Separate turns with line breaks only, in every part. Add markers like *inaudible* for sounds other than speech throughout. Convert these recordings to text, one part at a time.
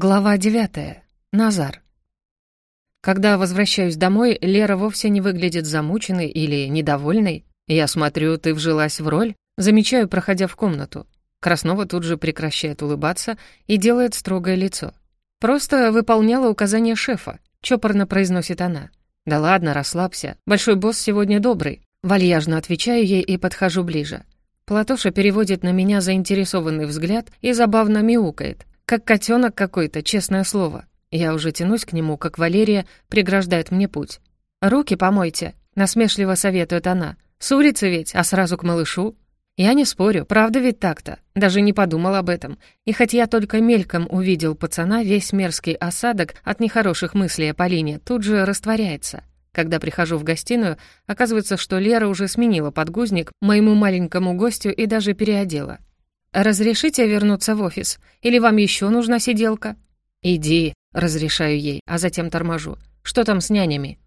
Глава девятая. Назар. Когда возвращаюсь домой, Лера вовсе не выглядит замученной или недовольной. Я смотрю, ты вжилась в роль, замечаю, проходя в комнату. Краснова тут же прекращает улыбаться и делает строгое лицо. «Просто выполняла указания шефа», — чопорно произносит она. «Да ладно, расслабься. Большой босс сегодня добрый». Вальяжно отвечаю ей и подхожу ближе. Платоша переводит на меня заинтересованный взгляд и забавно мяукает. Как котенок какой-то, честное слово. Я уже тянусь к нему, как Валерия преграждает мне путь. «Руки помойте», — насмешливо советует она. «С улицы ведь, а сразу к малышу». Я не спорю, правда ведь так-то. Даже не подумал об этом. И хоть я только мельком увидел пацана, весь мерзкий осадок от нехороших мыслей о Полине тут же растворяется. Когда прихожу в гостиную, оказывается, что Лера уже сменила подгузник моему маленькому гостю и даже переодела. «Разрешите вернуться в офис? Или вам еще нужна сиделка?» «Иди», — разрешаю ей, а затем торможу. «Что там с нянями?»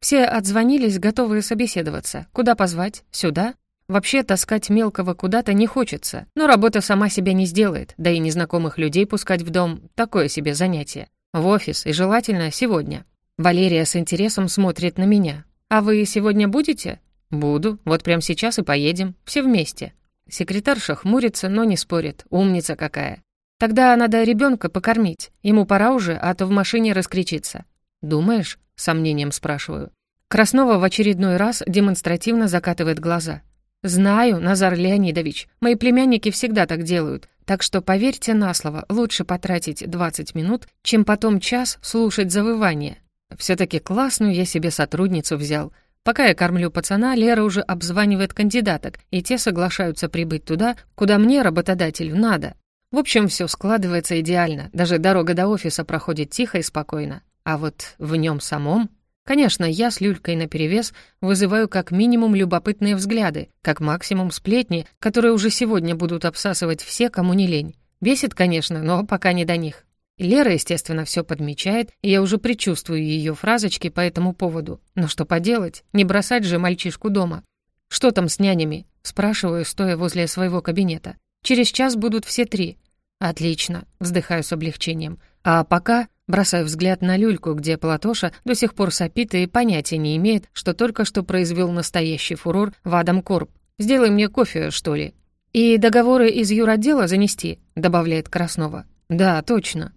Все отзвонились, готовые собеседоваться. Куда позвать? Сюда? Вообще, таскать мелкого куда-то не хочется, но работа сама себя не сделает, да и незнакомых людей пускать в дом — такое себе занятие. В офис, и желательно сегодня. Валерия с интересом смотрит на меня. «А вы сегодня будете?» «Буду. Вот прямо сейчас и поедем. Все вместе». Секретарша хмурится, но не спорит. Умница какая. Тогда надо ребенка покормить. Ему пора уже, а то в машине раскричится. «Думаешь?» — сомнением спрашиваю. Краснова в очередной раз демонстративно закатывает глаза. «Знаю, Назар Леонидович, мои племянники всегда так делают, так что поверьте на слово, лучше потратить 20 минут, чем потом час слушать завывание. все таки классную я себе сотрудницу взял — Пока я кормлю пацана, Лера уже обзванивает кандидаток, и те соглашаются прибыть туда, куда мне, работодателю, надо. В общем, все складывается идеально, даже дорога до офиса проходит тихо и спокойно. А вот в нем самом... Конечно, я с Люлькой наперевес вызываю как минимум любопытные взгляды, как максимум сплетни, которые уже сегодня будут обсасывать все, кому не лень. Бесит, конечно, но пока не до них. Лера, естественно, все подмечает, и я уже предчувствую ее фразочки по этому поводу. Но что поделать, не бросать же мальчишку дома. «Что там с нянями?» — спрашиваю, стоя возле своего кабинета. «Через час будут все три». «Отлично», — вздыхаю с облегчением. «А пока...» — бросаю взгляд на люльку, где Платоша до сих пор сопит и понятия не имеет, что только что произвел настоящий фурор в Адам Корп. «Сделай мне кофе, что ли?» «И договоры из юротдела занести», — добавляет Краснова. «Да, точно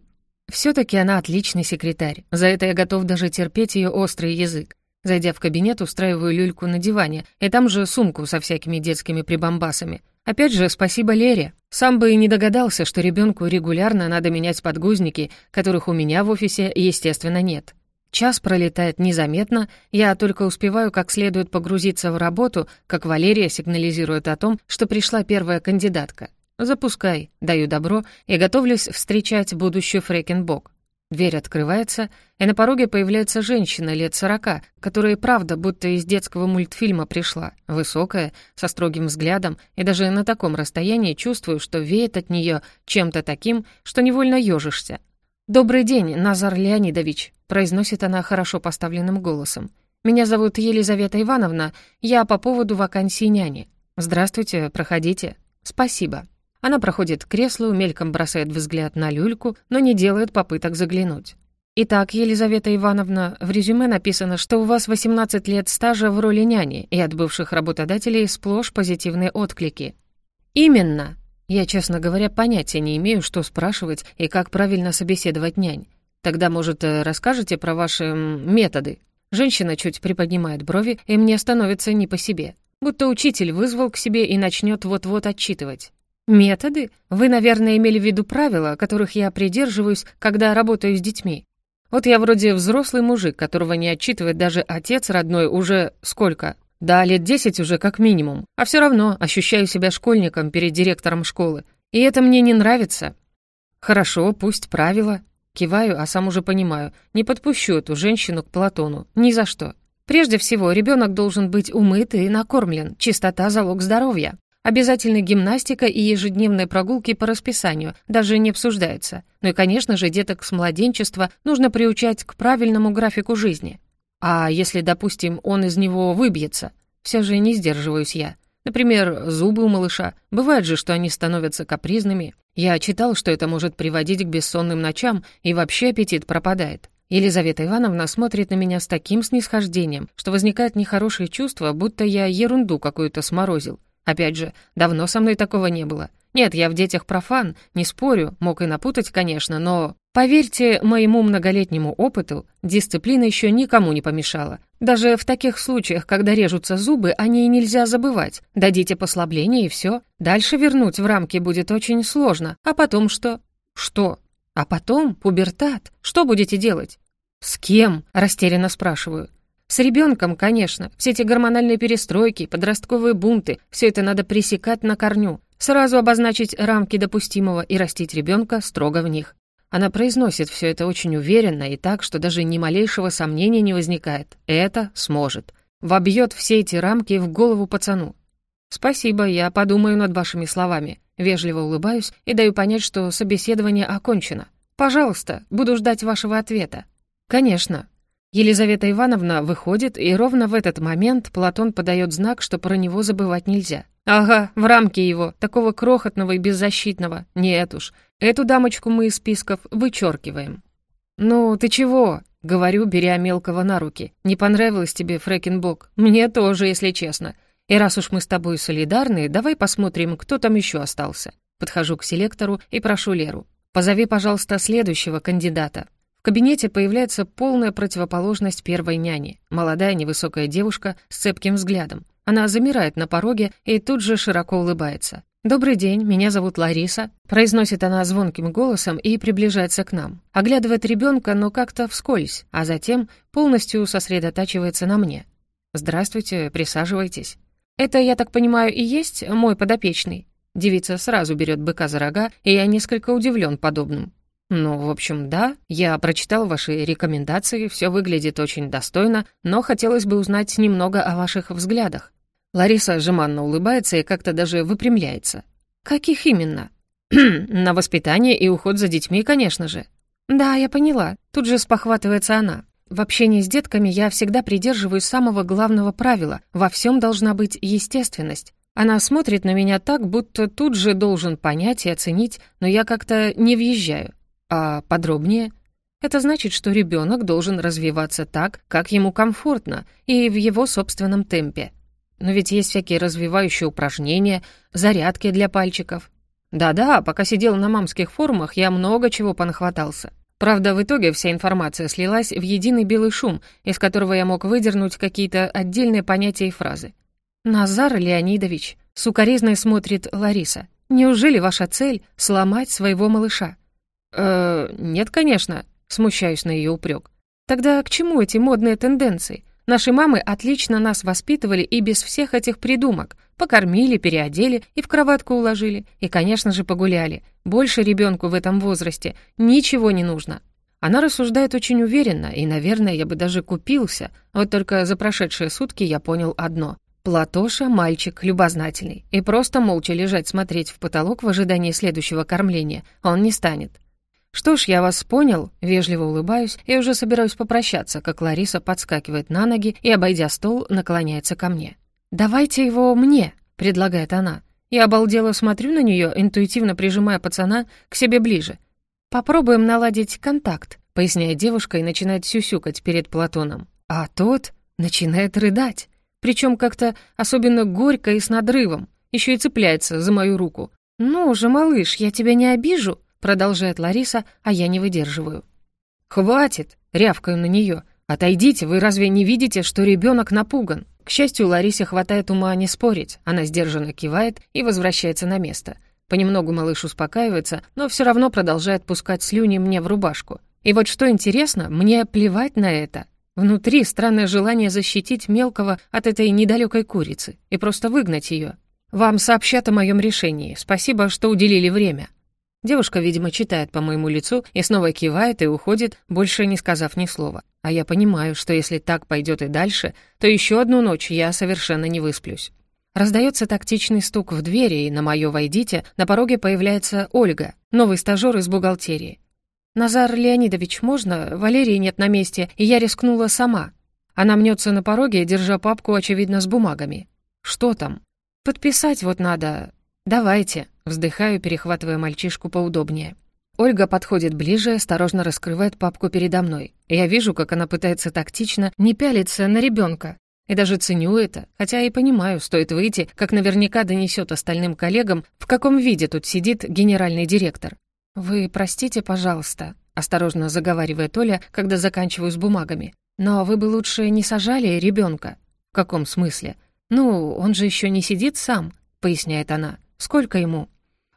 все таки она отличный секретарь. За это я готов даже терпеть ее острый язык. Зайдя в кабинет, устраиваю люльку на диване, и там же сумку со всякими детскими прибамбасами. Опять же, спасибо Лере. Сам бы и не догадался, что ребенку регулярно надо менять подгузники, которых у меня в офисе, естественно, нет. Час пролетает незаметно, я только успеваю как следует погрузиться в работу, как Валерия сигнализирует о том, что пришла первая кандидатка. «Запускай», даю добро и готовлюсь встречать будущую Фрекенбок. Дверь открывается, и на пороге появляется женщина лет сорока, которая правда будто из детского мультфильма пришла, высокая, со строгим взглядом, и даже на таком расстоянии чувствую, что веет от нее чем-то таким, что невольно ежишься. «Добрый день, Назар Леонидович», — произносит она хорошо поставленным голосом. «Меня зовут Елизавета Ивановна, я по поводу вакансии няни. Здравствуйте, проходите. Спасибо». Она проходит к креслу, мельком бросает взгляд на люльку, но не делает попыток заглянуть. «Итак, Елизавета Ивановна, в резюме написано, что у вас 18 лет стажа в роли няни, и от бывших работодателей сплошь позитивные отклики». «Именно!» Я, честно говоря, понятия не имею, что спрашивать и как правильно собеседовать нянь. Тогда, может, э, расскажете про ваши методы?» Женщина чуть приподнимает брови, и мне становится не по себе. Будто учитель вызвал к себе и начнет вот-вот отчитывать. Методы? Вы, наверное, имели в виду правила, которых я придерживаюсь, когда работаю с детьми. Вот я вроде взрослый мужик, которого не отчитывает даже отец родной уже сколько? Да, лет десять уже как минимум. А все равно ощущаю себя школьником перед директором школы. И это мне не нравится. Хорошо, пусть правила. Киваю, а сам уже понимаю. Не подпущу эту женщину к Платону. Ни за что. Прежде всего, ребенок должен быть умыт и накормлен. Чистота — залог здоровья. Обязательно гимнастика и ежедневные прогулки по расписанию даже не обсуждаются. Ну и, конечно же, деток с младенчества нужно приучать к правильному графику жизни. А если, допустим, он из него выбьется? Все же не сдерживаюсь я. Например, зубы у малыша. Бывает же, что они становятся капризными. Я читал, что это может приводить к бессонным ночам, и вообще аппетит пропадает. Елизавета Ивановна смотрит на меня с таким снисхождением, что возникает нехорошее чувство, будто я ерунду какую-то сморозил. Опять же, давно со мной такого не было. Нет, я в детях профан, не спорю, мог и напутать, конечно, но... Поверьте моему многолетнему опыту, дисциплина еще никому не помешала. Даже в таких случаях, когда режутся зубы, о ней нельзя забывать. Дадите послабление и все. Дальше вернуть в рамки будет очень сложно. А потом что? Что? А потом пубертат. Что будете делать? С кем? Растерянно спрашиваю. С ребенком, конечно. Все эти гормональные перестройки, подростковые бунты, все это надо пресекать на корню. Сразу обозначить рамки допустимого и растить ребенка строго в них. Она произносит все это очень уверенно и так, что даже ни малейшего сомнения не возникает. Это сможет. Вобьет все эти рамки в голову пацану. «Спасибо, я подумаю над вашими словами». Вежливо улыбаюсь и даю понять, что собеседование окончено. «Пожалуйста, буду ждать вашего ответа». «Конечно». Елизавета Ивановна выходит, и ровно в этот момент Платон подает знак, что про него забывать нельзя. «Ага, в рамки его, такого крохотного и беззащитного. Нет уж, Эту дамочку мы из списков вычеркиваем. «Ну, ты чего?» — говорю, беря мелкого на руки. «Не понравилось тебе, Фрэкенбок? Мне тоже, если честно. И раз уж мы с тобой солидарны, давай посмотрим, кто там еще остался». Подхожу к селектору и прошу Леру. «Позови, пожалуйста, следующего кандидата». В кабинете появляется полная противоположность первой няни. Молодая невысокая девушка с цепким взглядом. Она замирает на пороге и тут же широко улыбается. «Добрый день, меня зовут Лариса», — произносит она звонким голосом и приближается к нам. Оглядывает ребенка, но как-то вскользь, а затем полностью сосредотачивается на мне. «Здравствуйте, присаживайтесь». «Это, я так понимаю, и есть мой подопечный?» Девица сразу берет быка за рога, и я несколько удивлен подобным. «Ну, в общем, да, я прочитал ваши рекомендации, все выглядит очень достойно, но хотелось бы узнать немного о ваших взглядах. Лариса жеманно улыбается и как-то даже выпрямляется. «Каких именно?» *clears throat* «На воспитание и уход за детьми, конечно же». «Да, я поняла. Тут же спохватывается она. В общении с детками я всегда придерживаюсь самого главного правила. Во всем должна быть естественность. Она смотрит на меня так, будто тут же должен понять и оценить, но я как-то не въезжаю. А подробнее? Это значит, что ребенок должен развиваться так, как ему комфортно, и в его собственном темпе. Но ведь есть всякие развивающие упражнения, зарядки для пальчиков. Да-да, пока сидел на мамских форумах, я много чего понахватался. Правда, в итоге вся информация слилась в единый белый шум, из которого я мог выдернуть какие-то отдельные понятия и фразы. «Назар Леонидович», — сукоризной смотрит Лариса, «неужели ваша цель — сломать своего малыша?» «Э, нет, конечно», — смущаюсь на ее упрек. «Тогда к чему эти модные тенденции? Наши мамы отлично нас воспитывали и без всех этих придумок. Покормили, переодели и в кроватку уложили. И, конечно же, погуляли. Больше ребенку в этом возрасте ничего не нужно. Она рассуждает очень уверенно, и, наверное, я бы даже купился. Вот только за прошедшие сутки я понял одно. Платоша — мальчик, любознательный, и просто молча лежать смотреть в потолок в ожидании следующего кормления он не станет. «Что ж, я вас понял», — вежливо улыбаюсь и уже собираюсь попрощаться, как Лариса подскакивает на ноги и, обойдя стол, наклоняется ко мне. «Давайте его мне», — предлагает она. Я обалдело смотрю на нее, интуитивно прижимая пацана к себе ближе. «Попробуем наладить контакт», — поясняет девушка и начинает сюсюкать перед Платоном. А тот начинает рыдать, причем как-то особенно горько и с надрывом, еще и цепляется за мою руку. «Ну же, малыш, я тебя не обижу», продолжает Лариса, а я не выдерживаю. «Хватит!» — рявкаю на нее. «Отойдите, вы разве не видите, что ребенок напуган?» К счастью, Ларисе хватает ума не спорить. Она сдержанно кивает и возвращается на место. Понемногу малыш успокаивается, но все равно продолжает пускать слюни мне в рубашку. И вот что интересно, мне плевать на это. Внутри странное желание защитить мелкого от этой недалекой курицы и просто выгнать ее. «Вам сообщат о моем решении. Спасибо, что уделили время». Девушка, видимо, читает по моему лицу и снова кивает и уходит, больше не сказав ни слова. А я понимаю, что если так пойдет и дальше, то еще одну ночь я совершенно не высплюсь. Раздается тактичный стук в двери, и на мое «войдите» на пороге появляется Ольга, новый стажер из бухгалтерии. «Назар Леонидович, можно? Валерии нет на месте, и я рискнула сама». Она мнется на пороге, держа папку, очевидно, с бумагами. «Что там?» Подписать вот надо. Давайте, вздыхаю, перехватывая мальчишку поудобнее. Ольга подходит ближе, осторожно раскрывает папку передо мной. Я вижу, как она пытается тактично не пялиться на ребенка. И даже ценю это, хотя и понимаю, стоит выйти, как наверняка донесет остальным коллегам, в каком виде тут сидит генеральный директор. «Вы простите, пожалуйста», — осторожно заговаривает Оля, когда заканчиваю с бумагами. «Но вы бы лучше не сажали ребенка. «В каком смысле?» «Ну, он же еще не сидит сам», — поясняет она. «Сколько ему?»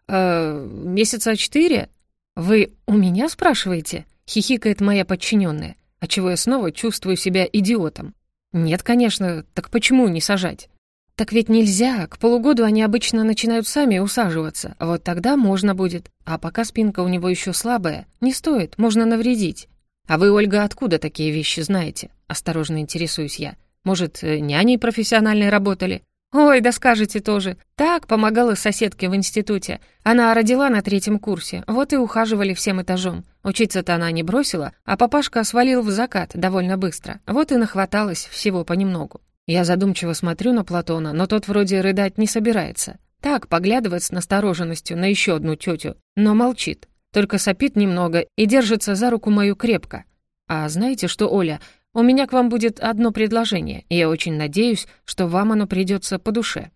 «Э, месяца четыре?» «Вы у меня спрашиваете?» — хихикает моя подчиненная, отчего я снова чувствую себя идиотом. «Нет, конечно, так почему не сажать?» «Так ведь нельзя, к полугоду они обычно начинают сами усаживаться, вот тогда можно будет. А пока спинка у него еще слабая, не стоит, можно навредить». «А вы, Ольга, откуда такие вещи знаете?» — осторожно интересуюсь я. «Может, э, няней профессиональной работали?» «Ой, да скажете тоже. Так, помогала соседке в институте. Она родила на третьем курсе, вот и ухаживали всем этажом. Учиться-то она не бросила, а папашка свалил в закат довольно быстро. Вот и нахваталась всего понемногу. Я задумчиво смотрю на Платона, но тот вроде рыдать не собирается. Так, поглядывает с настороженностью на еще одну тетю, но молчит. Только сопит немного и держится за руку мою крепко. А знаете что, Оля, у меня к вам будет одно предложение, и я очень надеюсь, что вам оно придется по душе.